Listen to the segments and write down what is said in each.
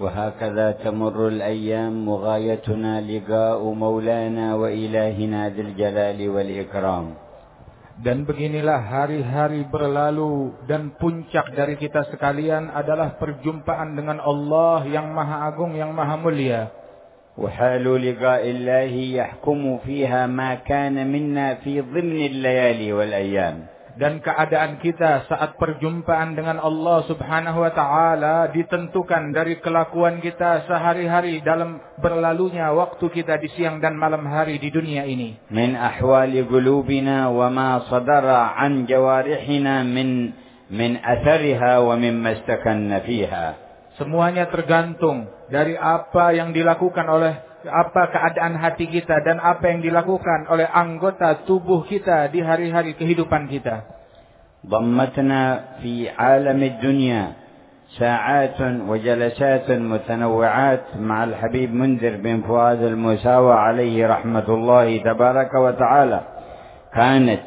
وهكذا تمر الأيام وغايتنا لقاء مولانا وإلهنا ذي الجلال والإكرام Dan beginilah hari-hari berlalu dan puncak dari kita sekalian adalah perjumpaan dengan Allah yang Maha Agung, yang Maha Mulia. وحال لقاء الله يحكم فيها ما كان منا في ضمن الليالي والأيام dan keadaan kita saat perjumpaan dengan Allah Subhanahu wa taala ditentukan dari kelakuan kita sehari-hari dalam berlalunya waktu kita di siang dan malam hari di dunia ini. Min ahwali qulubina wa ma sadara an jawarihina min min athariha wa mimma istakanna fiha. Semuanya tergantung dari apa yang dilakukan oleh apa keadaan hati kita dan apa yang dilakukan oleh anggota tubuh kita di hari-hari kehidupan kita. ضمتنا في عالم الدنيا ساعات وجلسات متنوعات مع الحبيب منذر بن فؤاد المساوى عليه رحمة الله تبارك وتعالى. كانت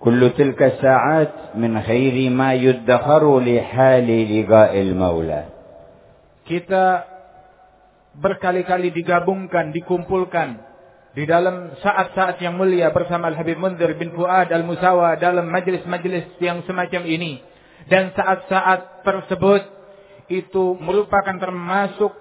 كل تلك الساعات من خير ما يدخر لحال لقاء المولى. Kita berkali-kali digabungkan, dikumpulkan. di dalam saat-saat yang mulia bersama Al-Habib Munzir bin Fuad Al-Musawa dalam majlis-majlis yang semacam ini. Dan saat-saat tersebut itu merupakan termasuk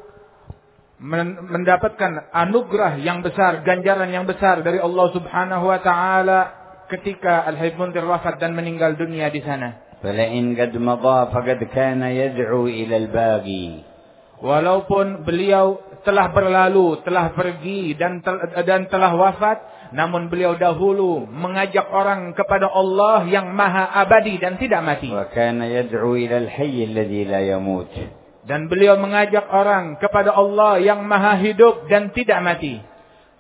men- mendapatkan anugerah yang besar, ganjaran yang besar dari Allah Subhanahu wa taala ketika Al-Habib Munzir wafat dan meninggal dunia di sana. فلئن قد مضى فقد كان يدعو إلى الباغي Walaupun beliau telah berlalu, telah pergi dan tel- dan telah wafat, namun beliau dahulu mengajak orang kepada Allah yang maha abadi dan tidak mati. وكان يدعو إلى الحي الذي لا يموت Dan beliau mengajak orang kepada Allah yang maha hidup dan tidak mati.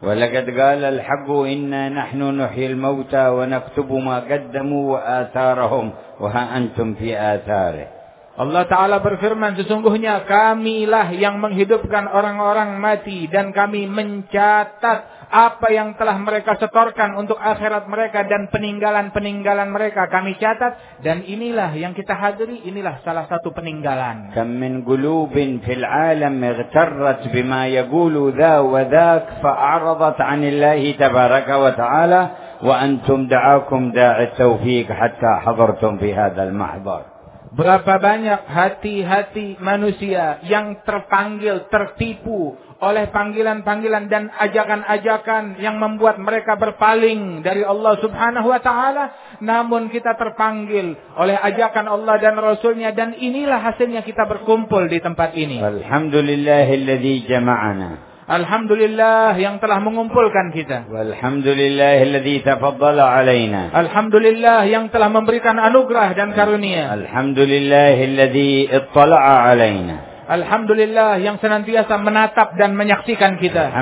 ولقد قال الحق إنا نحن نحيي الموتى ونكتب ما قدموا وآثارهم وها أنتم في آثاره Allah Ta'ala berfirman, sesungguhnya kamilah yang menghidupkan orang-orang mati dan kami mencatat apa yang telah mereka setorkan untuk akhirat mereka dan peninggalan-peninggalan mereka kami catat dan inilah yang kita hadiri inilah salah satu peninggalan. Kam min gulubin fil alam ightarrat bima yaqulu dha wa dhak fa'aradat 'anillahi tabaraka wa ta'ala wa antum da'akum da'i tawfiq hatta hadartum fi hadzal mahdhar. Berapa banyak hati-hati manusia yang terpanggil, tertipu oleh panggilan-panggilan dan ajakan-ajakan yang membuat mereka berpaling dari Allah subhanahu wa ta'ala. Namun kita terpanggil oleh ajakan Allah dan Rasulnya dan inilah hasilnya kita berkumpul di tempat ini. Alhamdulillahilladzi jama'ana. Alhamdulillah yang telah mengumpulkan kita. Alhamdulillah yang telah memberikan anugerah dan karunia. Alhamdulillah yang senantiasa menatap dan menyaksikan kita.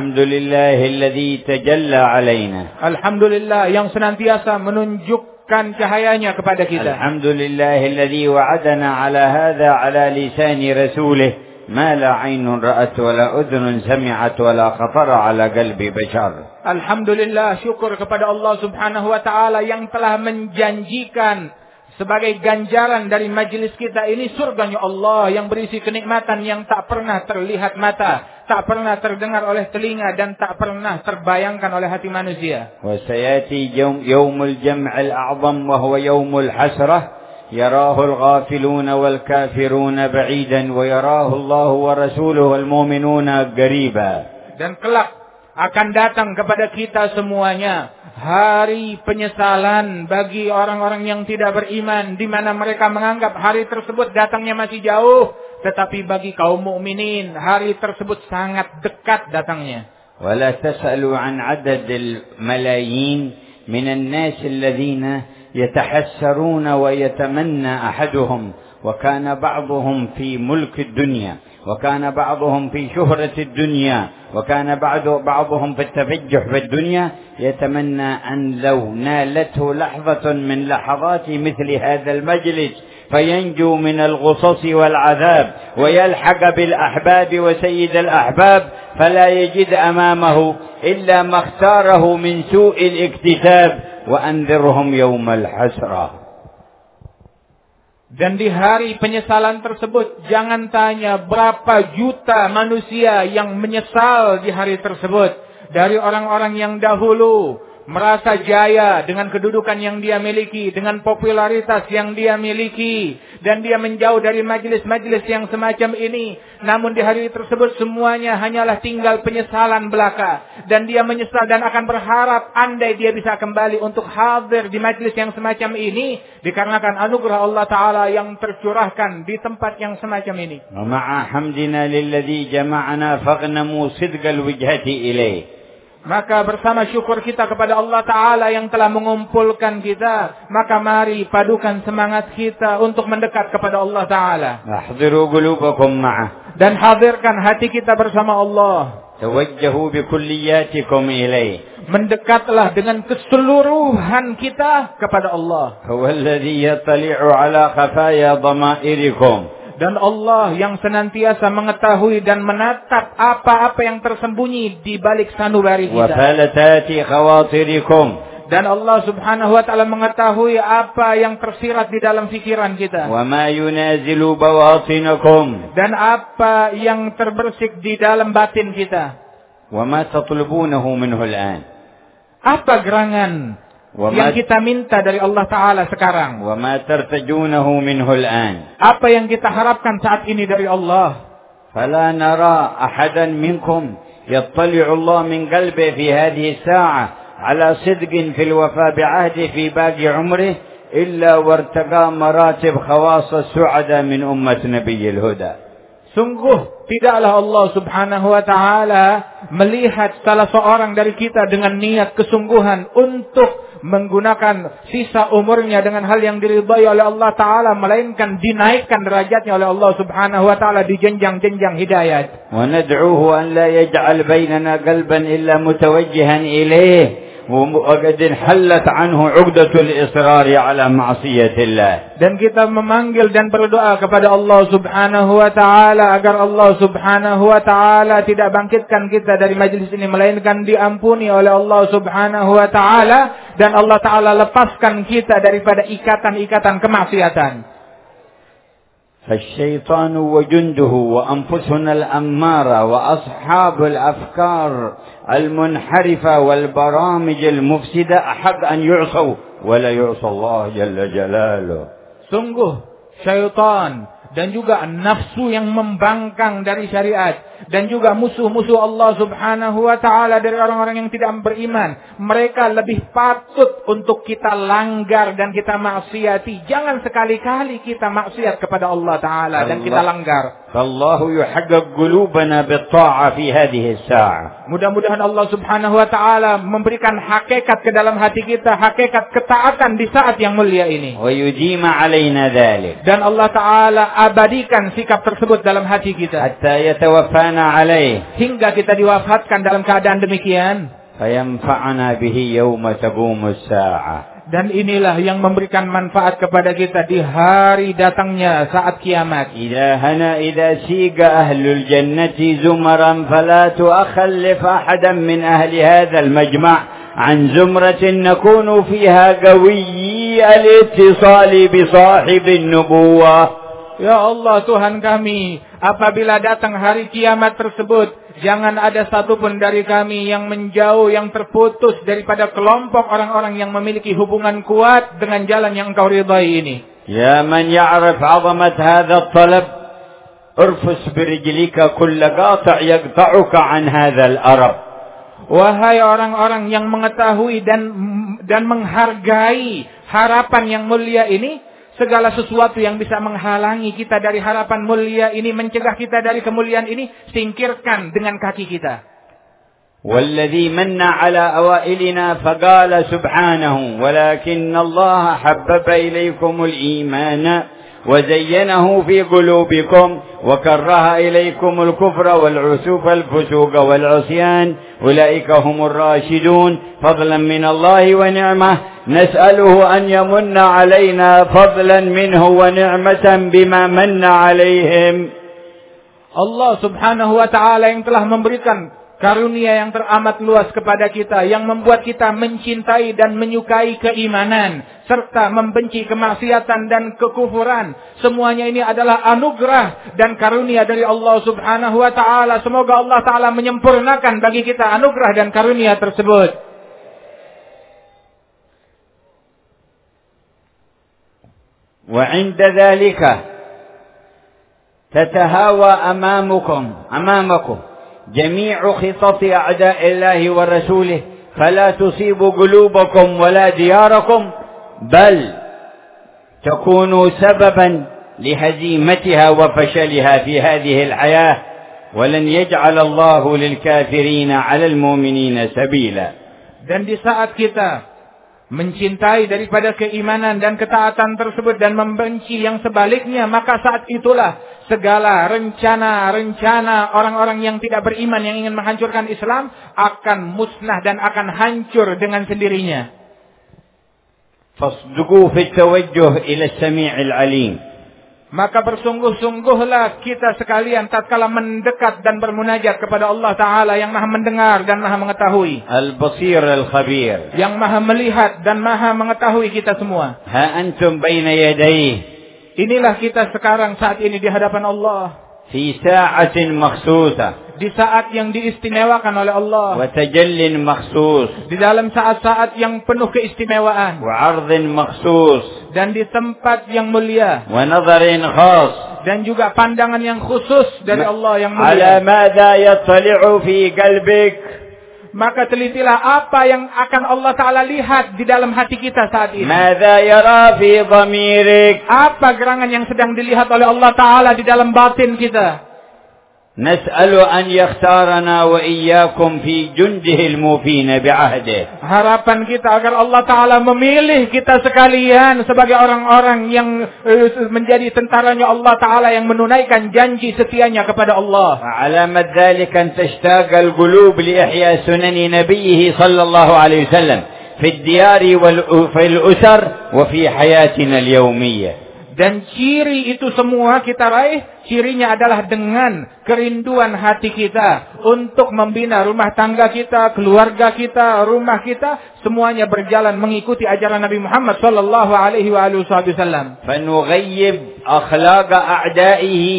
Alhamdulillah yang senantiasa menunjuk menunjukkan cahayanya kepada kita. Alhamdulillahilladzi wa'adana ala hadza ala lisani rasulih ما لا عين رأت ولا أذن سمعت ولا خطر على قلب بشر Alhamdulillah syukur kepada Allah Subhanahu wa taala yang telah menjanjikan sebagai ganjaran dari majelis kita ini surganya Allah yang berisi kenikmatan yang tak pernah terlihat mata, tak pernah terdengar oleh telinga dan tak pernah terbayangkan oleh hati manusia. وسيأتي يوم, يوم الجمع الأعظم وهو يوم الحسرة يراه الغافلون والكافرون بعيدا ويراه الله ورسوله والمؤمنون قريبا Dan kelak akan datang kepada kita semuanya hari penyesalan bagi orang-orang yang tidak beriman di mana mereka menganggap hari tersebut datangnya masih jauh tetapi bagi kaum mukminin hari tersebut sangat dekat datangnya. ولا تسألوا عن عدد الملايين من الناس الذين يتحسرون ويتمنى أحدهم وكان بعضهم في ملك الدنيا وكان بعضهم في شهرة الدنيا وكان بعض بعضهم في التفجح في الدنيا. يتمنى أن لو نالته لحظة من لحظات مثل هذا المجلس فينجو من الغصص والعذاب ويلحق بالأحباب وسيد الأحباب فلا يجد أمامه إلا ما اختاره من سوء الاكتساب. wa andirhum yaumal. Dan di hari penyesalan tersebut, jangan tanya berapa juta manusia yang menyesal di hari tersebut. Dari orang-orang yang dahulu, merasa jaya dengan kedudukan yang dia miliki, dengan popularitas yang dia miliki, dan dia menjauh dari majelis-majelis yang semacam ini. Namun di hari tersebut semuanya hanyalah tinggal penyesalan belaka, dan dia menyesal dan akan berharap andai dia bisa kembali untuk hadir di majelis yang semacam ini, dikarenakan anugerah Allah Taala yang tercurahkan di tempat yang semacam ini. ومع حمدنا للذي جمعنا فاغنموا صدق الوجهة إليه maka bersama syukur kita kepada Allah Ta'ala yang telah mengumpulkan kita. Maka mari padukan semangat kita untuk mendekat kepada Allah Ta'ala. Dan hadirkan hati kita bersama Allah. Mendekatlah dengan keseluruhan kita kepada Allah. Dan Allah yang senantiasa mengetahui dan menatap apa-apa yang tersembunyi di balik sanubari kita dan Allah Subhanahu wa taala mengetahui apa yang tersirat di dalam pikiran kita. Dan apa yang terbersik di dalam batin kita. Apa gerangan yang وما, kita minta dari Allah Ta'ala sekarang. وما ترتجونه منه الآن Apa yang kita harapkan saat ini dari Allah. فلا نرى أحدا منكم يطلع الله من قلبه في هذه الساعة على صدق في الوفاء بعهده في باقي عمره إلا وارتقى مراتب خواص السعداء من أمة نبي الهدى Sungguh tidaklah Allah subhanahu wa ta'ala melihat salah seorang dari kita dengan niat kesungguhan untuk menggunakan sisa umurnya dengan hal yang diridhai oleh Allah taala melainkan dinaikkan derajatnya oleh Allah Subhanahu wa taala di jenjang-jenjang hidayat. Wa nad'uhu an la yaj'al bainana qalban illa mutawajjihan وقد انحلت عنه عقدة الإصرار على معصية الله Dan kita memanggil dan berdoa kepada Allah subhanahu wa ta'ala agar Allah subhanahu wa ta'ala tidak bangkitkan kita dari majlis ini. Melainkan diampuni oleh Allah subhanahu wa ta'ala. Dan Allah ta'ala lepaskan kita daripada ikatan-ikatan kemaksiatan. فالشيطان وجنده وأنفسنا الأمارة وأصحاب الأفكار المنحرفة والبرامج المفسدة أحب أن يعصوا ولا يعصى الله جل جلاله. سنقه شيطان dan juga nafsu yang membangkang dari syariat dan juga musuh-musuh Allah Subhanahu wa taala dari orang-orang yang tidak beriman. Mereka lebih patut untuk kita langgar dan kita maksiati. Jangan sekali-kali kita maksiat kepada Allah taala dan kita langgar. فالله يحقق قلوبنا بالطاعة في هذه الساعة Mudah-mudahan Allah Subhanahu wa taala memberikan hakikat ke dalam hati kita, hakikat ketaatan di saat yang mulia ini. ويديم علينا ذلك Dan Allah taala abadikan sikap tersebut dalam hati kita حتى يتوفانا عليه hingga kita diwafatkan dalam keadaan demikian. فينفعنا به يوم تقوم الساعة Dan inilah yang memberikan manfaat kepada kita di hari datangnya saat kiamat. إذا هنا إذا سيق أهل الجنة زمرا فلا تخلف أحدا من أهل هذا المجمع عن زمرة نكون فيها قوي الاتصال بصاحب النبوة Ya Allah Tuhan kami, apabila datang hari kiamat tersebut, jangan ada satupun dari kami yang menjauh, yang terputus daripada kelompok orang-orang yang memiliki hubungan kuat dengan jalan yang engkau ridhai ini. يا من يعرف عظمة هذا الطلب ارفس برجلك كل قاطع يقطعك عن هذا الأرب Wahai orang-orang yang mengetahui dan dan menghargai harapan yang mulia ini, segala sesuatu yang bisa menghalangi kita dari harapan mulia ini, mencegah kita dari kemuliaan ini, singkirkan dengan kaki kita. والذي من على أوائلنا فقال سبحانه ولكن الله حبب إليكم الإيمان وزينه في قلوبكم وكره إليكم الكفر والعسوف الفسوق والعصيان. أولئك هم الراشدون. فضلا من الله ونعمة. نسأله أن يمن علينا فضلا منه ونعمة بما من عليهم. Allah subhanahu wa ta'ala yang telah memberikan Karunia yang teramat luas kepada kita yang membuat kita mencintai dan menyukai keimanan serta membenci kemaksiatan dan kekufuran. Semuanya ini adalah anugerah dan karunia dari Allah Subhanahu wa taala. Semoga Allah taala menyempurnakan bagi kita anugerah dan karunia tersebut. وعند ذلك تتهاوى أمامكم أمامكم جميع خطط أعداء الله ورسوله فلا تصيب قلوبكم ولا دياركم بل تكونوا سببا لهزيمتها وفشلها في هذه الحياة ولن يجعل الله للكافرين على المؤمنين سبيلا. Dan di saat kita mencintai daripada keimanan dan ketaatan tersebut dan membenci yang sebaliknya, maka saat itulah segala rencana-rencana orang-orang yang tidak beriman yang ingin menghancurkan Islam akan musnah dan akan hancur dengan sendirinya. Fasduqu fi tawajjuh ila samii'il 'alim. Maka bersungguh-sungguhlah kita sekalian tatkala mendekat dan bermunajat kepada Allah Ta'ala yang maha mendengar dan maha mengetahui. Al-Basir Al-Khabir. Yang maha melihat dan maha mengetahui kita semua. Ha antum baina yadayih. Inilah kita sekarang saat ini di hadapan Allah. Fi sa'atin makhsusah. Di saat yang diistimewakan oleh Allah. Wa tajallin makhsus. Di dalam saat-saat yang penuh keistimewaan. Wa 'ardhin makhsus dan di tempat yang mulia wa nadharin khas dan juga pandangan yang khusus dari Allah yang mulia ala madza yattali'u fi qalbik maka telitilah apa yang akan Allah Ta'ala lihat di dalam hati kita saat ini. Apa gerangan yang sedang dilihat oleh Allah Ta'ala di dalam batin kita. نسأل أن يختارنا وإياكم في جنده الموفين بعهده. Harapan kita agar Allah Taala memilih kita sekalian sebagai orang-orang yang uh, menjadi tentaranya Allah Taala yang menunaikan janji setianya kepada Allah. علامة ذلك أن تشتاق القلوب لإحياء سنن نبيه صلى الله عليه وسلم في الديار وفي الأسر وفي حياتنا اليومية. Dan ciri itu semua kita raih, cirinya adalah dengan kerinduan hati kita untuk membina rumah tangga kita, keluarga kita, rumah kita, semuanya berjalan mengikuti ajaran Nabi Muhammad sallallahu alaihi wa alihi wasallam. Fa nughayyib akhlaq a'da'ihi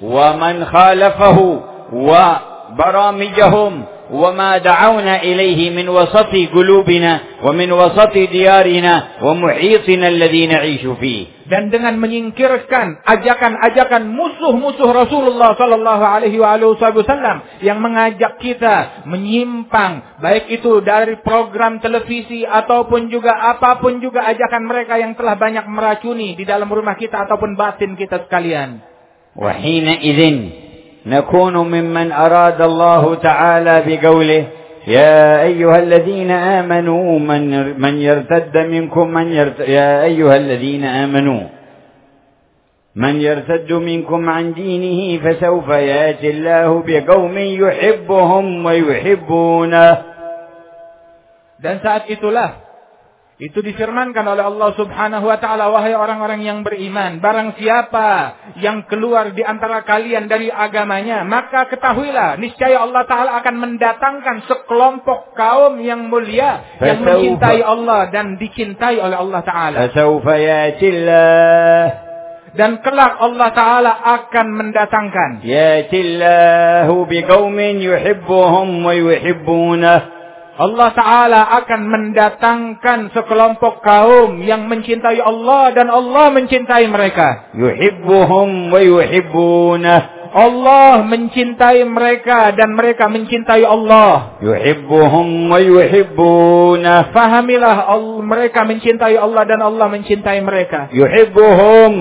wa man khalafahu wa baramijahum وما دعونا إليه من وسط قلوبنا ومن وسط ديارنا ومحيطنا الذي نعيش فيه dan dengan menyingkirkan ajakan-ajakan musuh-musuh Rasulullah sallallahu alaihi wasallam yang mengajak kita menyimpang baik itu dari program televisi ataupun juga apapun juga ajakan mereka yang telah banyak meracuni di dalam rumah kita ataupun batin kita sekalian. وحينئذ نكون ممن أراد الله تعالى بقوله يا أيها الذين آمنوا من من يرتد منكم من يرتد يا أيها الذين آمنوا من يرتد منكم عن دينه فسوف يأتي الله بقوم يحبهم ويحبونه. Dan saat itulah Itu difirmankan oleh Allah Subhanahu wa taala, wahai orang-orang yang beriman, barang siapa yang keluar di antara kalian dari agamanya, maka ketahuilah niscaya Allah taala akan mendatangkan sekelompok kaum yang mulia yang mencintai Allah dan dicintai oleh Allah taala. Dan kelak Allah Ta'ala akan mendatangkan. Yatillahu biqaumin yuhibbuhum wa yuhibbunah. Allah Ta'ala akan mendatangkan sekelompok kaum yang mencintai Allah dan Allah mencintai mereka. Yuhibbuhum wa yuhibbunah. Allah mencintai mereka dan mereka mencintai Allah. Yuhibbuhum wa yuhibbunah. Fahamilah Allah, mereka mencintai Allah dan Allah mencintai mereka. Yuhibbuhum.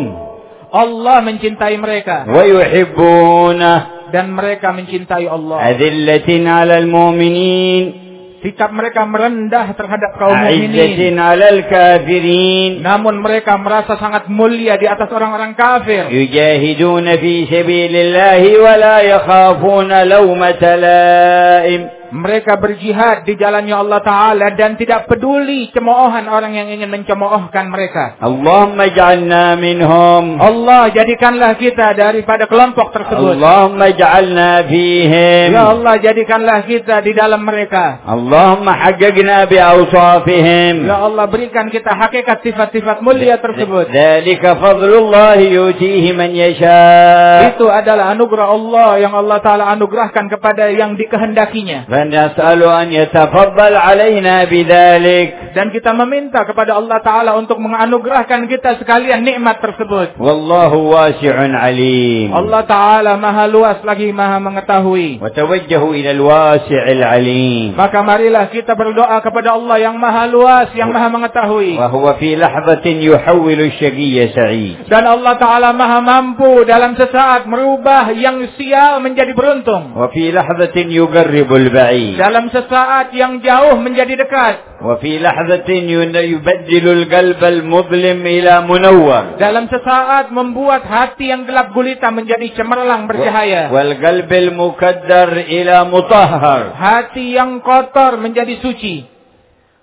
Allah mencintai mereka. Wa yuhibbunah. Dan mereka mencintai Allah. Adillatin alal mu'minin sikap mereka merendah terhadap kaum mukminin. kafirin. Namun mereka merasa sangat mulia di atas orang-orang kafir. Yujahiduna fi sabilillah wa la yakhafuna lawmata laim. Mereka berjihad di jalannya Allah Ta'ala dan tidak peduli cemoohan orang yang ingin mencemoohkan mereka. Allahumma ja'alna minhum. Allah jadikanlah kita daripada kelompok tersebut. Allahumma ja'alna fihim. Ya Allah jadikanlah kita di dalam mereka. Allahumma haqqaqna bi awsafihim. Ya Allah berikan kita hakikat sifat-sifat mulia tersebut. Dzalika fadlullah yutihi man yasha. Itu adalah anugerah Allah yang Allah Ta'ala anugerahkan kepada yang dikehendakinya. فنسأل أن يتفضل علينا بذلك Dan kita meminta kepada Allah Ta'ala untuk menganugerahkan kita sekalian nikmat tersebut. والله واسع عليم Allah Ta'ala maha luas lagi maha mengetahui. وتوجهوا إلى الواسع العليم Maka marilah kita berdoa kepada Allah yang maha luas, yang maha mengetahui. وهو في لحظة يحول الشقي سعيد Dan Allah Ta'ala maha mampu dalam sesaat merubah yang sial menjadi beruntung. وفي لحظة يقرب البعيد Dalam sesaat yang jauh menjadi dekat. وفي لحظة ين- يبدل القلب المظلم إلى منور Dalam sesaat membuat hati yang gelap gulita menjadi cemerlang bercahaya. والقلب المكدر إلى مطهر Hati yang kotor menjadi suci.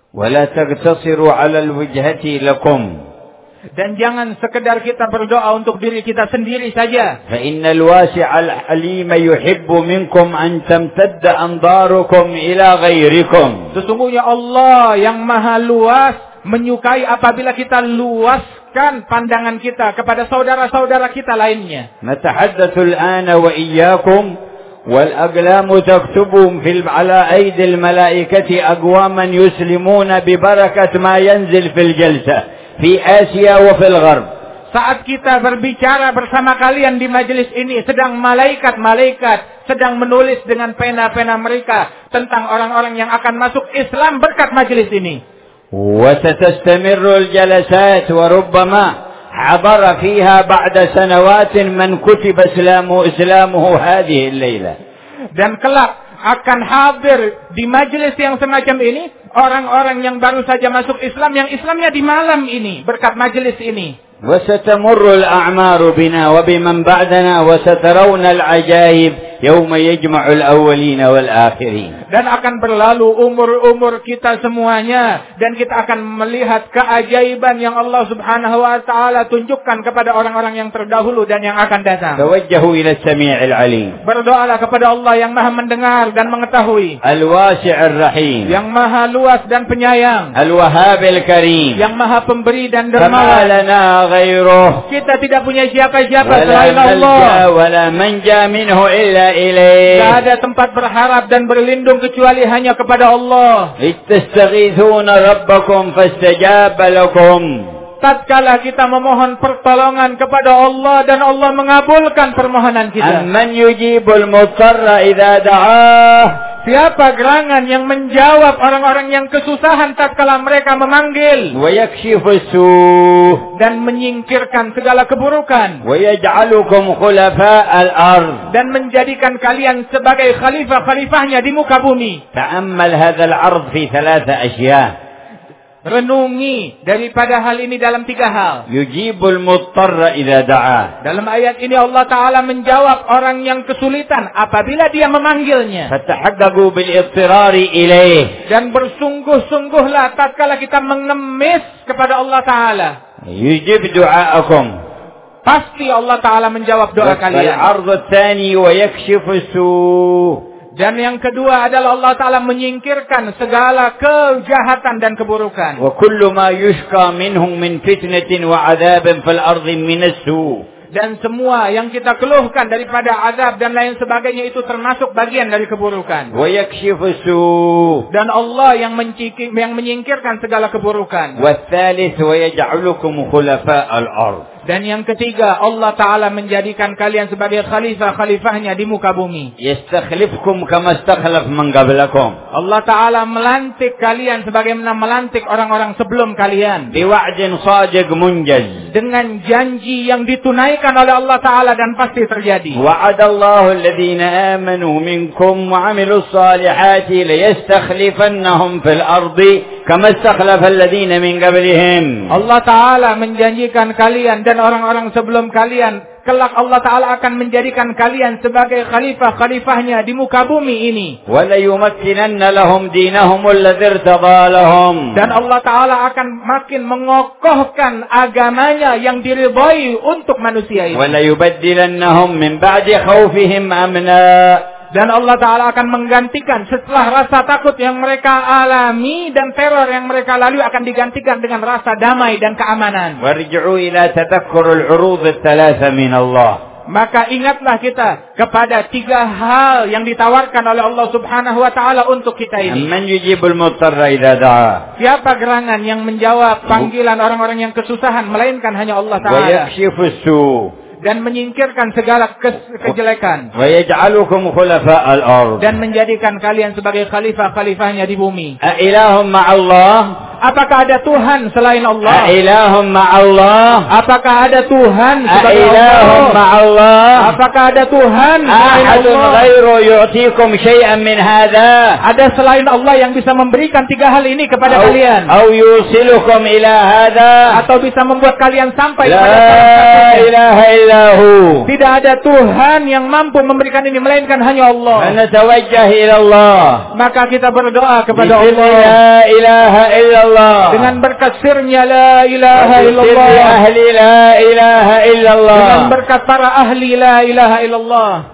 ولا تقتصروا على الوجهة لكم Dan jangan sekedar kita berdoa untuk diri kita sendiri saja. فإن الواسع الحليم يحب منكم أن تمتد أنظاركم إلى غيركم Sesungguhnya Allah yang maha luas menyukai apabila kita luaskan pandangan kita kepada saudara-saudara kita lainnya. نتحدث الآن وإياكم والأقلام تكتبهم في على أيدي الملائكة أقواما يسلمون ببركة ما ينزل في الجلسة في آسيا وفي الغرب Saat kita berbicara bersama kalian di majelis ini, sedang malaikat-malaikat sedang menulis dengan pena-pena mereka tentang orang-orang yang akan masuk Islam berkat majelis ini. وستستمر الجلسات وربما حضر فيها بعد سنوات من كتب إسلامه, إسلامه هذه الليلة Dan kelak akan hadir di majelis yang semacam ini orang-orang yang baru saja masuk Islam yang Islamnya di malam ini berkat majelis ini. وستمر الأعمار بنا وبمن بعدنا وسترون العجائب yauma yajma'ul awwalina wal akhirin. Dan akan berlalu umur-umur kita semuanya dan kita akan melihat keajaiban yang Allah Subhanahu wa taala tunjukkan kepada orang-orang yang terdahulu dan yang akan datang. Tawajjahu ila samii'il alim. Berdoalah kepada Allah yang Maha mendengar dan mengetahui. Al-wasi'ir rahim. Yang Maha luas dan penyayang. Al-wahhabil karim. Yang Maha pemberi dan dermawan. Kita tidak punya siapa-siapa selain Allah. Wala manja minhu illa ilaih. Tidak ada tempat berharap dan berlindung kecuali hanya kepada Allah. Istastaghithuna rabbakum فاستجاب lakum. Tatkala kita memohon pertolongan kepada Allah dan Allah mengabulkan permohonan kita. Amman yujibul mutarra idza da'ah. Siapa gerangan yang menjawab orang-orang yang kesusahan tatkala mereka memanggil? Dan menyingkirkan segala keburukan. Dan menjadikan kalian sebagai khalifah-khalifahnya di muka bumi. Renungi daripada hal ini dalam tiga hal. Yujibul muttarra idza da'a. Dalam ayat ini Allah taala menjawab orang yang kesulitan apabila dia memanggilnya. Fatahaqqaqu bil ittirari ilaih. Dan bersungguh-sungguhlah tatkala kita mengemis kepada Allah taala. Yujib du'aakum. Pasti Allah taala menjawab doa kalian. Al-'ardu tsani wa yakshifu su' Dan yang kedua adalah Allah Taala menyingkirkan segala kejahatan dan keburukan. Wa kullu ma yushqa minhum min fitnatin wa adzabin fil ardi min. Dan semua yang kita keluhkan daripada azab dan lain sebagainya itu termasuk bagian dari keburukan. Wa yakshifu Dan Allah yang yang menyingkirkan segala keburukan. Wa thalith wa yaj'alukum khulafa al-ard. Dan yang ketiga, Allah Ta'ala menjadikan kalian sebagai khalifah-khalifahnya di muka bumi. Yastakhlifkum kama istakhlaf man. Allah Ta'ala melantik kalian sebagaimana melantik orang-orang sebelum kalian. Biwa'jin sajig munjaz. Dengan janji yang ditunaikan oleh Allah Ta'ala dan pasti terjadi. Wa'adallahu alladhina amanu minkum wa amilu salihati liyastakhlifanahum fil ardi Kama istakhlafa alladhina min qablihim. Allah Ta'ala menjanjikan kalian dan orang-orang sebelum kalian kelak Allah Ta'ala akan menjadikan kalian sebagai khalifah-khalifahnya di muka bumi ini. Dan Allah Ta'ala akan makin mengokohkan agamanya yang diridhai untuk manusia ini. Dan Allah Ta'ala akan menggantikan setelah rasa takut yang mereka alami dan teror yang mereka lalui akan digantikan dengan rasa damai dan keamanan. Maka ingatlah kita kepada tiga hal yang ditawarkan oleh Allah Subhanahu wa taala untuk kita ini. Siapa gerangan yang menjawab panggilan orang-orang yang kesusahan melainkan hanya Allah taala dan menyingkirkan segala kejelekan dan menjadikan kalian sebagai khalifah-khalifahnya di bumi. Ilahum Allah. Apakah ada Tuhan selain Allah? Ailahumma Allah. Apakah ada Tuhan selain Allah? Allah. Apakah ada Tuhan selain Allah? min hadha. Ada selain Allah yang bisa memberikan tiga hal ini kepada au, kalian. Au yusilukum ila hadha. Atau bisa membuat kalian sampai La kepada salah. Tidak ada Tuhan yang mampu memberikan ini melainkan hanya Allah. Allah. Maka kita berdoa kepada Allah. La ilaha illallah illallah. Dengan berkasirnya la ilaha illallah. ahli la ilaha illallah. Dengan berkat para ahli la ilaha illallah.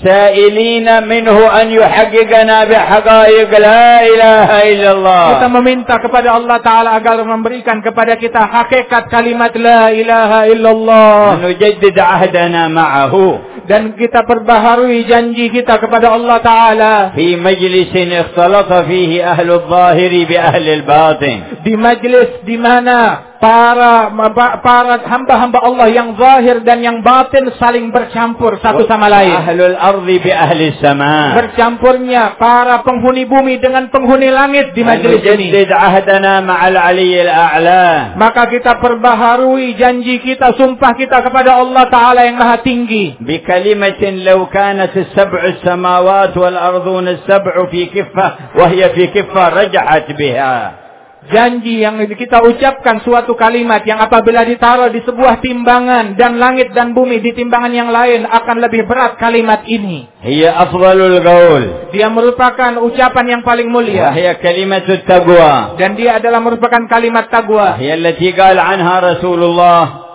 Sa'ilina minhu an yuhaqqigana bihaqa'iq la ilaha illallah. Kita meminta kepada Allah Ta'ala agar memberikan kepada kita hakikat kalimat la ilaha illallah. Nujaddid ahdana ma'ahu. Dan kita perbaharui janji kita kepada Allah Ta'ala. Fi majlisin ikhtalata fihi ahlul zahiri bi ahlil batin. Di majlis di mana para para hamba-hamba Allah yang zahir dan yang batin saling bercampur satu sama lain. Ahlul ardi bi ahli sama. Bercampurnya para penghuni bumi dengan penghuni langit di majlis ini. Jadid ahdana ma'al aliyil a'la. Maka kita perbaharui janji kita, sumpah kita kepada Allah Ta'ala yang maha tinggi. Bi kalimatin law kanat sab'u samawat wal arduna sab'u fi kifah, wahya fi kiffah rajahat biha. janji yang kita ucapkan suatu kalimat yang apabila ditaruh di sebuah timbangan dan langit dan bumi di timbangan yang lain akan lebih berat kalimat ini. Hiya afdalul qaul. Dia merupakan ucapan yang paling mulia. Hiya kalimatut taqwa. Dan dia adalah merupakan kalimat taqwa. Hiya allati qala anha Rasulullah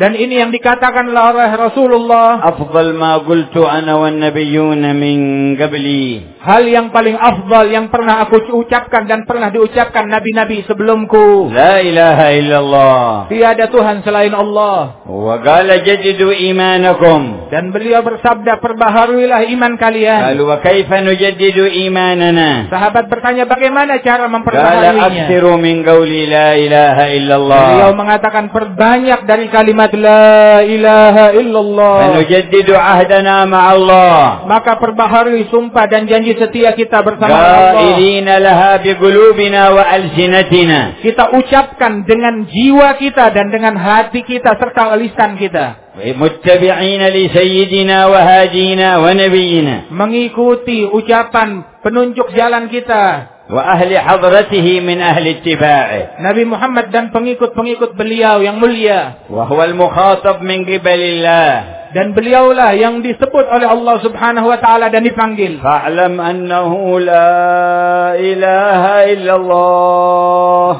dan ini yang dikatakan oleh Rasulullah. Afdal ma qultu ana wan nabiyyun min qabli. Hal yang paling afdal yang pernah aku ucapkan dan pernah diucapkan nabi-nabi sebelumku. La ilaha illallah. Tiada Tuhan selain Allah. Wa qala jadidu imanakum. Dan beliau bersabda perbaharuilah iman kalian. Lalu wa kaifa nujaddidu imanana? Sahabat bertanya bagaimana cara memperbaharuinya. Qala min qawli la ilaha illallah. Beliau mengatakan perbanyak dari kalimat mengucap la ilaha illallah. Menujaddidu ahdana ma'a Allah. Maka perbaharui sumpah dan janji setia kita bersama Allah. Qailina laha biqulubina wa alsinatina. Kita ucapkan dengan jiwa kita dan dengan hati kita serta lisan kita. Muttabiiinah li Sayyidina wa لسيدنا wa ونبينا mengikuti ucapan penunjuk jalan kita wa ahli hadratihi min ahli ittiba'i. Nabi Muhammad dan pengikut-pengikut beliau yang mulia. Wa huwal mukhatab min qibalillah. Dan beliaulah yang disebut oleh Allah Subhanahu wa taala dan dipanggil. Fa'lam annahu la ilaha illallah.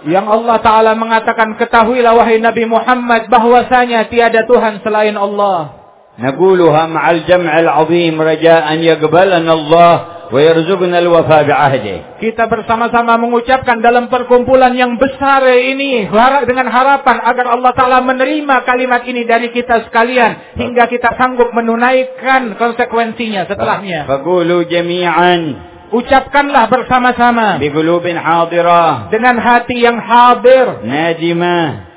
Yang Allah Ta'ala mengatakan, ketahuilah wahai Nabi Muhammad bahwasanya tiada Tuhan selain Allah. نقولها مع الجمع العظيم رجاء أن يقبلنا الله ويرزقنا الوفاء بعهده. Kita bersama-sama mengucapkan dalam perkumpulan yang besar ini dengan harapan agar Allah Taala menerima kalimat ini dari kita sekalian hingga kita sanggup menunaikan konsekuensinya setelahnya. Faqulu jami'an Ucapkanlah bersama-sama. Biqulubin hadirah. Dengan hati yang hadir. Najimah.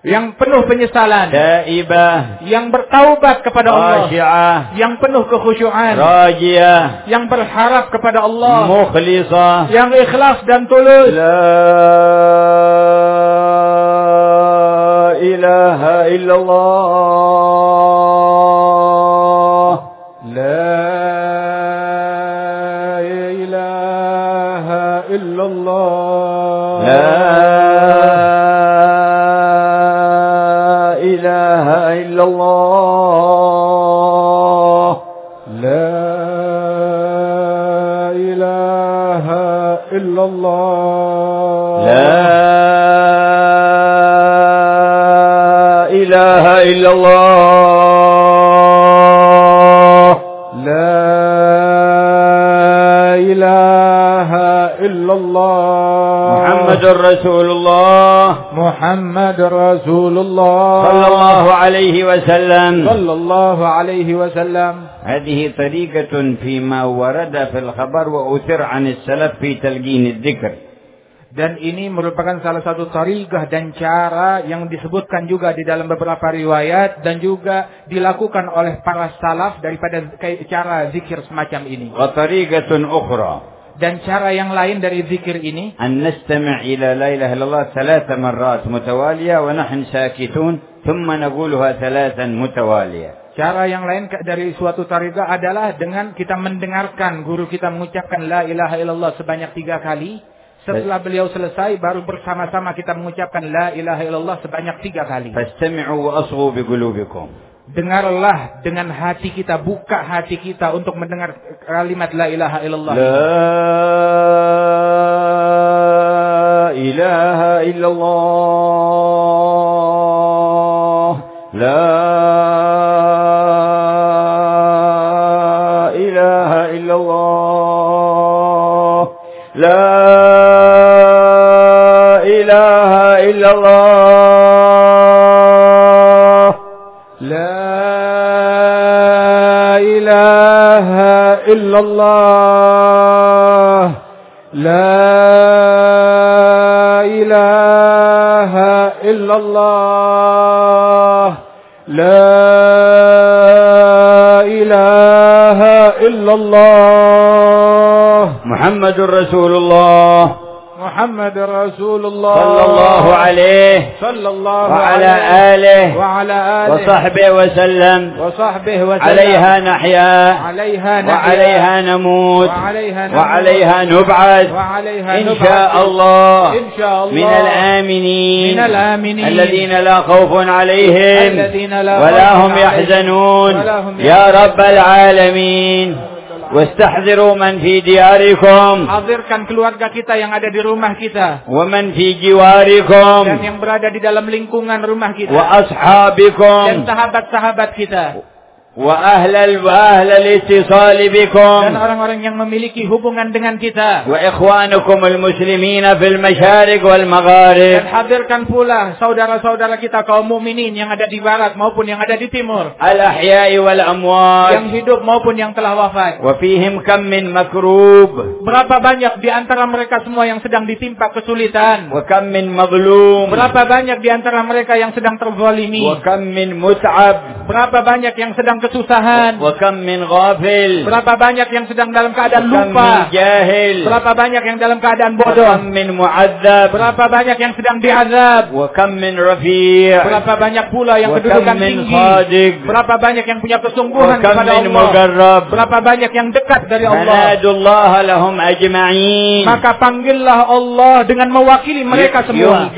yang penuh penyesalan. Taibah yang bertaubat kepada Allah. Khashiah. Yang penuh kekhusyuan. Rajiah. Yang berharap kepada Allah. Mukhlishah yang ikhlas dan tulus. La ilaha illallah. محمد رسول الله محمد رسول الله صلى الله عليه وسلم صلى الله عليه وسلم هذه طريقة فيما ورد في الخبر وأثر عن السلف في تلقين الذكر Dan ini merupakan salah satu tarigah dan cara yang disebutkan juga di dalam beberapa riwayat dan juga dilakukan oleh para salaf daripada kayak cara zikir semacam ini. وطريقة أخرى dan cara yang lain dari zikir ini an nastami' ila la ilaha illallah thalatha marrat mutawaliya wa nahnu sakitun thumma naquluha thalathan mutawaliya cara yang lain dari suatu tariqah adalah dengan kita mendengarkan guru kita mengucapkan la ilaha illallah sebanyak tiga kali. Setelah beliau selesai baru bersama-sama kita mengucapkan la ilaha illallah sebanyak tiga kali. fastami'u wa asghu bi qulubikum dengarlah dengan hati kita, buka hati kita untuk mendengar kalimat la ilaha illallah. La ilaha illallah. الله محمد رسول الله. محمد رسول الله. صلى الله عليه. صلى الله وعلى عليه. آله. وعلى آله. وصحبه وسلم. وصحبه وسلم. عليها نحيا. عليها نحيا. وعليها نموت. وعليها نموت. وعليها نبعث. وعليها إن شاء الله. إن شاء الله. من الآمنين. من الآمنين. الذين لا خوف عليهم. الذين لا ولا هم يحزنون. ولا هم يا رب العالمين. واستحذروا من في دياركم Hadirkan keluarga kita yang ada di rumah kita ومن في dan جواركم yang berada di dalam lingkungan rumah kita dan وأصحابكم sahabat-sahabat kita wa ahlal wa ahlal ittisal bikum. Dan orang-orang yang memiliki hubungan dengan kita. Wa ikhwanukum muslimin fil masyariq wal magharib. Dan hadirkan pula saudara-saudara kita kaum mukminin yang ada di barat maupun yang ada di timur. Al ahya'i wal amwat. Yang hidup maupun yang telah wafat. Wa fihim kam min makrub. Berapa banyak di antara mereka semua yang sedang ditimpa kesulitan? Wa kam min mazlum. Berapa banyak di antara mereka yang sedang terzalimi? Wa kam min mut'ab. Berapa banyak yang sedang kesusahan. Berapa banyak yang sedang dalam keadaan lupa. Berapa banyak yang dalam keadaan bodoh. Berapa banyak yang sedang diazab. Berapa banyak pula yang kedudukan tinggi. Berapa banyak yang punya kesungguhan kepada Allah. Berapa banyak yang dekat dari Allah. Maka panggillah Allah dengan mewakili mereka semua.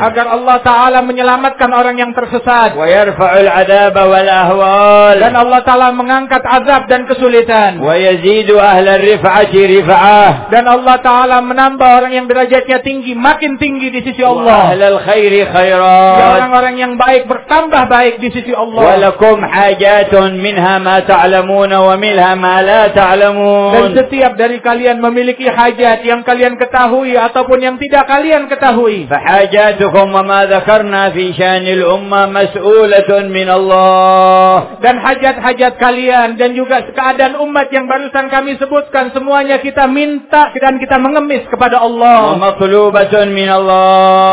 Agar Allah Ta'ala menyelamatkan orang yang tersesat. Wa yarfa'ul adaba wal ahwal. Dan Allah taala mengangkat azab dan kesulitan. Wa yazidu ahla rif'ati rif'ah. Dan Allah taala menambah orang yang derajatnya tinggi makin tinggi di sisi Allah. wa ahlal khairi khairat. Dan orang-orang yang baik bertambah baik di sisi Allah. Wa lakum hajatun minha ma ta'lamuna wa minha ma la ta'lamun. Dan setiap dari kalian memiliki hajat yang kalian ketahui ataupun yang tidak kalian ketahui. Fa hajatukum wa ma dzakarna fi syanil umma mas'ulatun min Allah. Allah dan hajat-hajat kalian dan juga keadaan umat yang barusan kami sebutkan semuanya kita minta dan kita mengemis kepada Allah.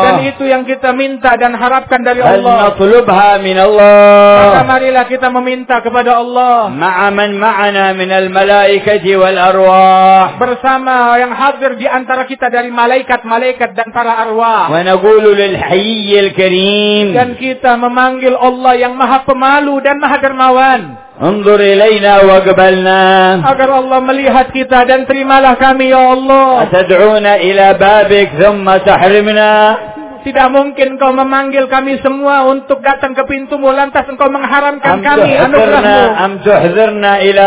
Dan itu yang kita minta dan harapkan dari Allah. Maka marilah kita meminta kepada Allah. Ma'a ma'ana min al-malaikati wal arwah. Bersama yang hadir di antara kita dari malaikat-malaikat dan para arwah. Wa naqulu lil karim. Dan kita memanggil Allah yang Maha Pemaaf pemalu dan maha dermawan. Anzur ilaina. Agar Allah melihat kita dan terimalah kami ya Allah. Atad'una ila babik thumma tahrimna. Tidak mungkin kau memanggil kami semua untuk datang ke pintumu lantas engkau mengharamkan kami anugerahmu. Am tuhzirna ila.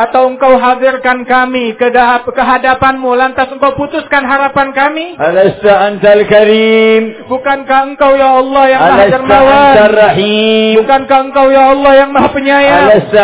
Atau engkau hadirkan kami ke kehadapanmu lantas engkau putuskan harapan kami. Alasta. Bukankah engkau ya Allah yang maha dermawan? Alasta. Bukankah engkau ya Allah yang maha penyayang? Alasta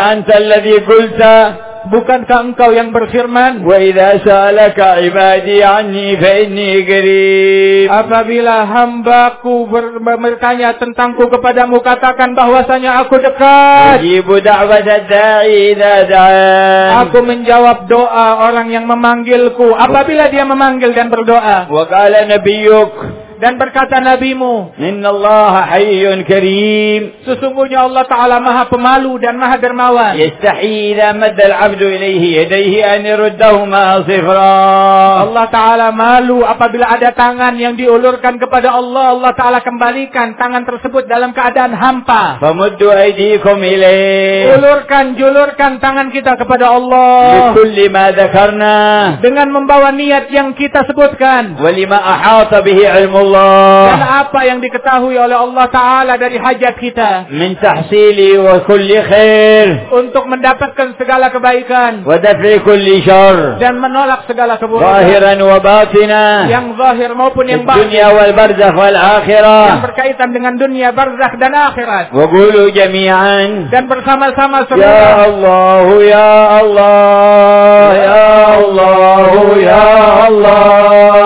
bukankah engkau yang berfirman? Wa idza salaka ibadi anni fa inni qarib apabila hambaku bertanya tentangku kepadamu katakan bahwasanya aku dekat. Ibu da'wat da'i idza da'an. Aku menjawab doa orang yang memanggilku. Apabila dia memanggil dan berdoa. Wa qala nabiyyuk Dan berkata nabimu, "Innallaha hayyun karim." Sesungguhnya Allah Taala Maha Pemalu dan Maha Dermawan. Yastahi idza al-'abdu ilayhi yadayhi an yuruddahuma sifra. Allah Taala malu apabila ada tangan yang diulurkan kepada Allah, Allah Taala kembalikan tangan tersebut dalam keadaan hampa. Famuddu aydikum ilayhi. Ulurkan, julurkan tangan kita kepada Allah. Bikulli ma dhakarna. Dengan membawa niat yang kita sebutkan. Walima ahata bihi ilmu الله dan apa yang diketahui oleh Allah taala dari hajat kita? Min tahsili wa kulli khair. Untuk mendapatkan segala kebaikan. Wa daf'i kulli syarr. Dan menolak segala keburukan. Zahiran wa batina. Yang zahir maupun yang batin. Dunia wal barzakh wal akhirah. Yang berkaitan dengan dunia barzakh dan akhirat. Wa qulu jami'an. Dan bersama-sama semua. Ya Allah ya Allah. Ya Allah ya Allah.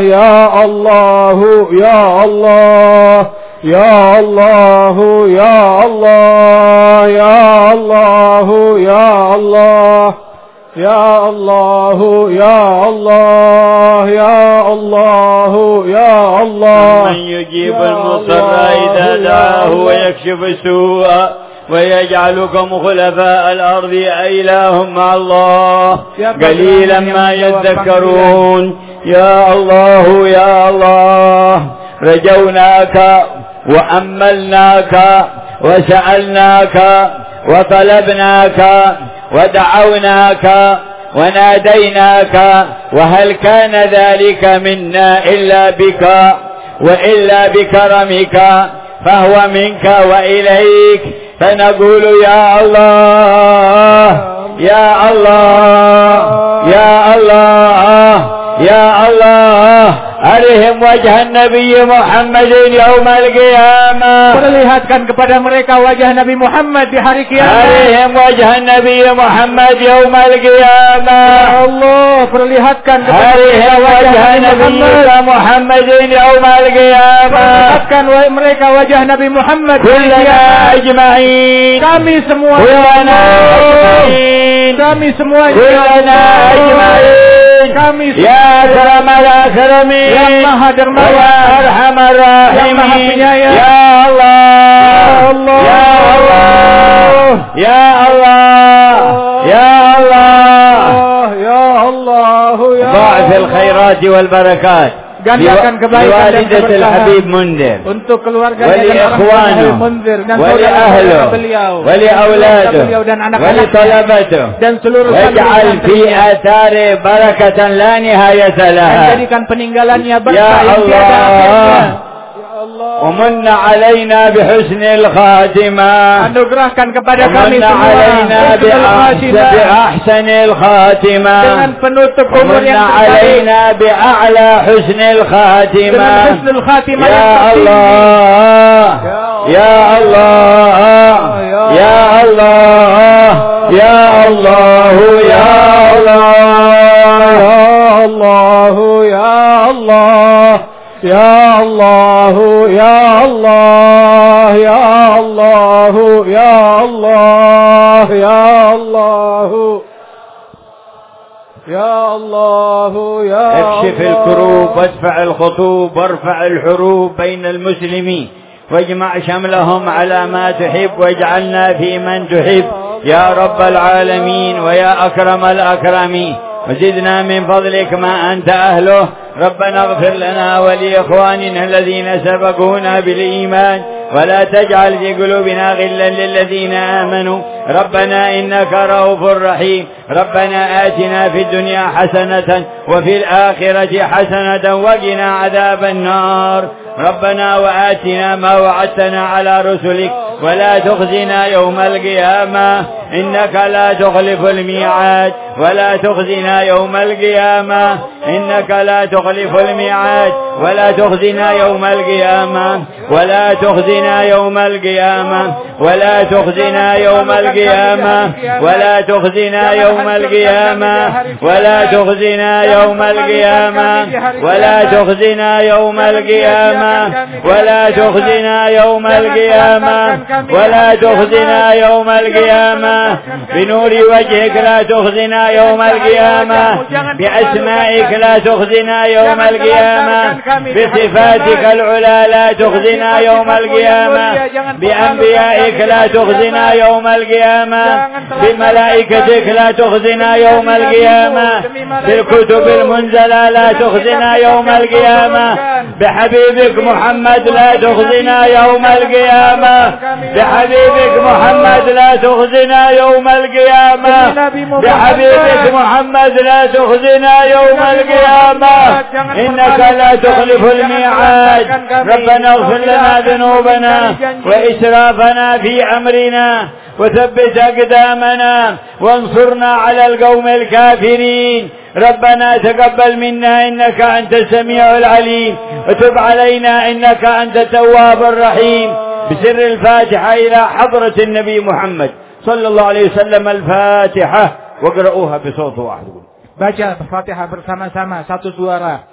يا الله يا الله يا الله يا الله يا الله يا الله يا الله يا الله يا الله يا الله. من يجيب المضطر إذا دعاه ويكشف السوء ويجعلكم خلفاء الأرض أإله مع الله. قليلا ما يذكرون. يا الله يا الله. رجوناك وأملناك وسألناك وطلبناك ودعوناك وناديناك وهل كان ذلك منا إلا بك وإلا بكرمك فهو منك وإليك. فنقول يا الله يا الله يا الله. يا الله أرهم وجه النبي محمد يوم القيامة Perlihatkan kepada mereka wajah Nabi Muhammad di hari kiamat. أرهم وجه النبي محمد يوم القيامة Ya Allah, perlihatkan kepada mereka أرهم wajah وجه Nabi Muhammad. نبيك محمد يوم القيامة Perlihatkan wa- mereka wajah Nabi Muhammad. di hari كلنا kiamat. أجمعين Kami semua. كلنا أجمعين Kami semua. كلنا أجمعين Kami semua. يا أكرم الأكرمين يا أرحم الراحمين يا الله يا الله يا الله يا الله يا الله ضاعف الخيرات والبركات gandakan kebaikan dan keberkahan untuk keluarga dan orang Habib Munzir dan saudara beliau wali beliau dan anak-anak dan seluruh waj'al fi athari barakatan la nihayata laha. Jadikan peninggalannya ya berkah yang tiada akhirnya. ومن علينا بحسن الخاتمة. Anugerahkan kepada kami ومن semua. علينا بأحسن, الخاتمة. Dengan penutup umur ومن yang terbaik. علينا بأعلى حسن الخاتمة. Tertinggi. الله. يا الله. يا الله يا الله. يا الله. يا الله يا الله يا الله يا الله يا الله. يا الله يا اكشف الكروب وادفع الخطوب وارفع الحروب بين المسلمين. واجمع شملهم على ما تحب واجعلنا في من تحب. يا رب العالمين ويا أكرم الأكرمين. وزدنا من فضلك ما أنت أهله. ربنا اغفر لنا ولإخواننا الذين سبقونا بالإيمان ولا تجعل في قلوبنا غلا للذين آمنوا. ربنا إنك رؤوف رحيم. ربنا آتنا في الدنيا حسنة وفي الآخرة حسنة وقنا عذاب النار. ربنا وآتنا ما وعدتنا على رسلك. ولا تخزنا يوم القيامة. إنك لا تخلف الميعاد. ولا تخزنا يوم القيامة. إنك لا تخلف الميعاد. ولا تخزنا يوم القيامة ولا تخزنا يوم القيامة ولا تخزنا يوم القيامة ولا تخزنا يوم القيامة ولا تخزنا يوم القيامة ولا تخزنا يوم القيامة ولا تخزنا يوم القيامة ولا تخزنا يوم القيامة بنور وجهك لا تخزنا يوم القيامة بأسمائك لا تخزنا يوم القيامة بصفاتك العلا لا تخزنا يوم القيامة. بأنبيائك لا تخزنا يوم القيامة. بملائكتك لا تخزنا يوم القيامة. بالكتب المنزلة لا تخزنا يوم القيامة. بحبيبك محمد لا تخزنا يوم القيامة. بحبيبك محمد لا تخزنا يوم القيامة. بحبيبك محمد لا تخزنا يوم القيامة. إنك لا تخلف الميعاد. ربنا اغفر لنا ذنوبنا وإسرافنا في أمرنا وثبت أقدامنا وانصرنا على القوم الكافرين. ربنا تقبل منا إنك أنت السميع العليم. وتب علينا إنك أنت التواب الرحيم. بسر الفاتحة إلى حضرة النبي محمد صلى الله عليه وسلم الفاتحة. واقرؤوها بصوت واحد. Baca Fatihah bersama-sama. Satu suara.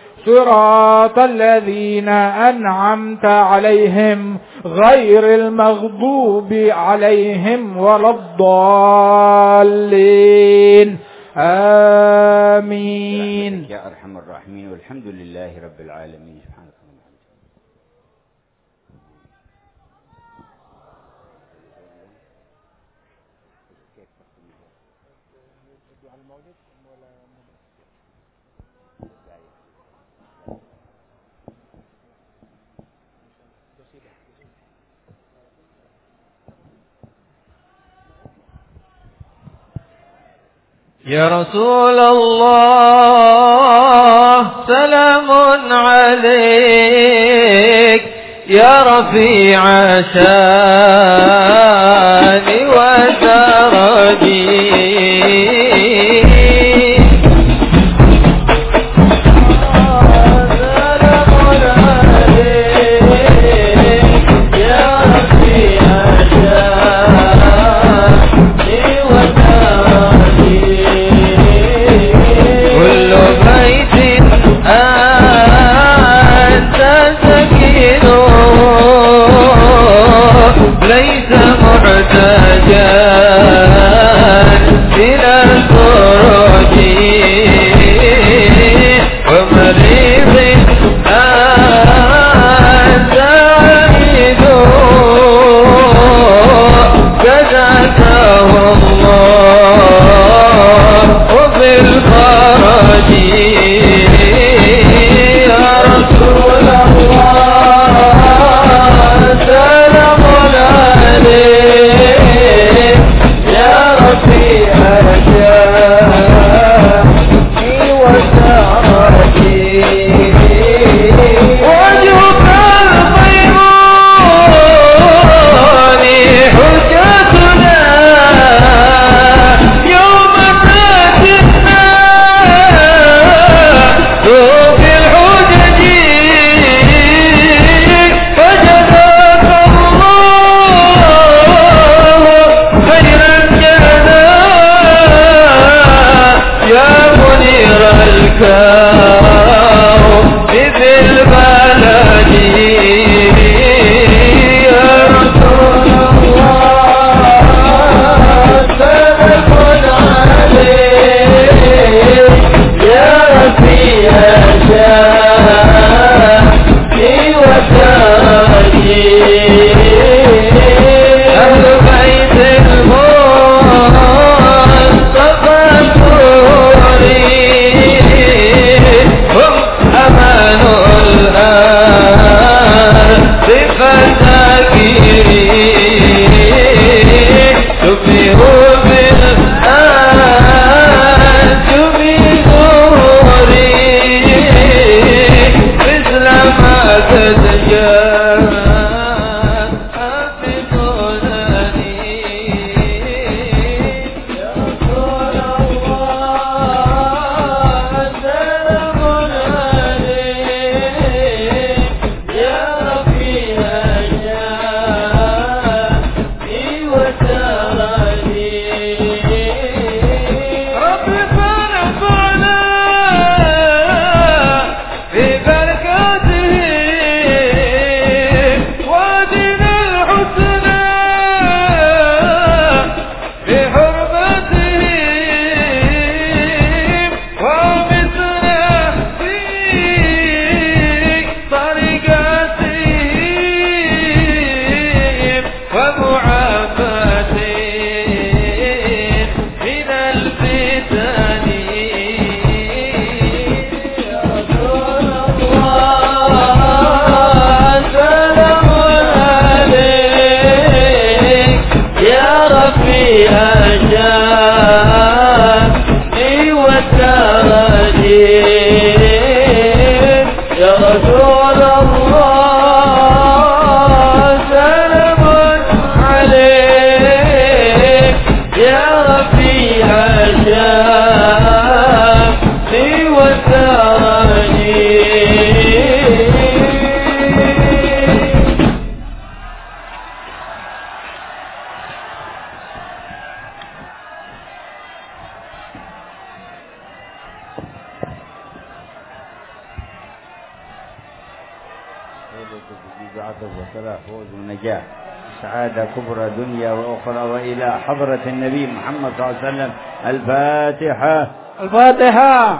صراط الذين أنعمت عليهم غير المغضوب عليهم ولا الضالين. آمين. يا أرحم الراحمين. والحمد لله رب العالمين. يا رسول الله سلام عليك. يا رفيع شان ودرجي ليس محتاجا يا يشاء يا رسول الله دنيا وأخرى وإلى حضرة النبي محمد صلى الله عليه وسلم. الفاتحة. الفاتحة.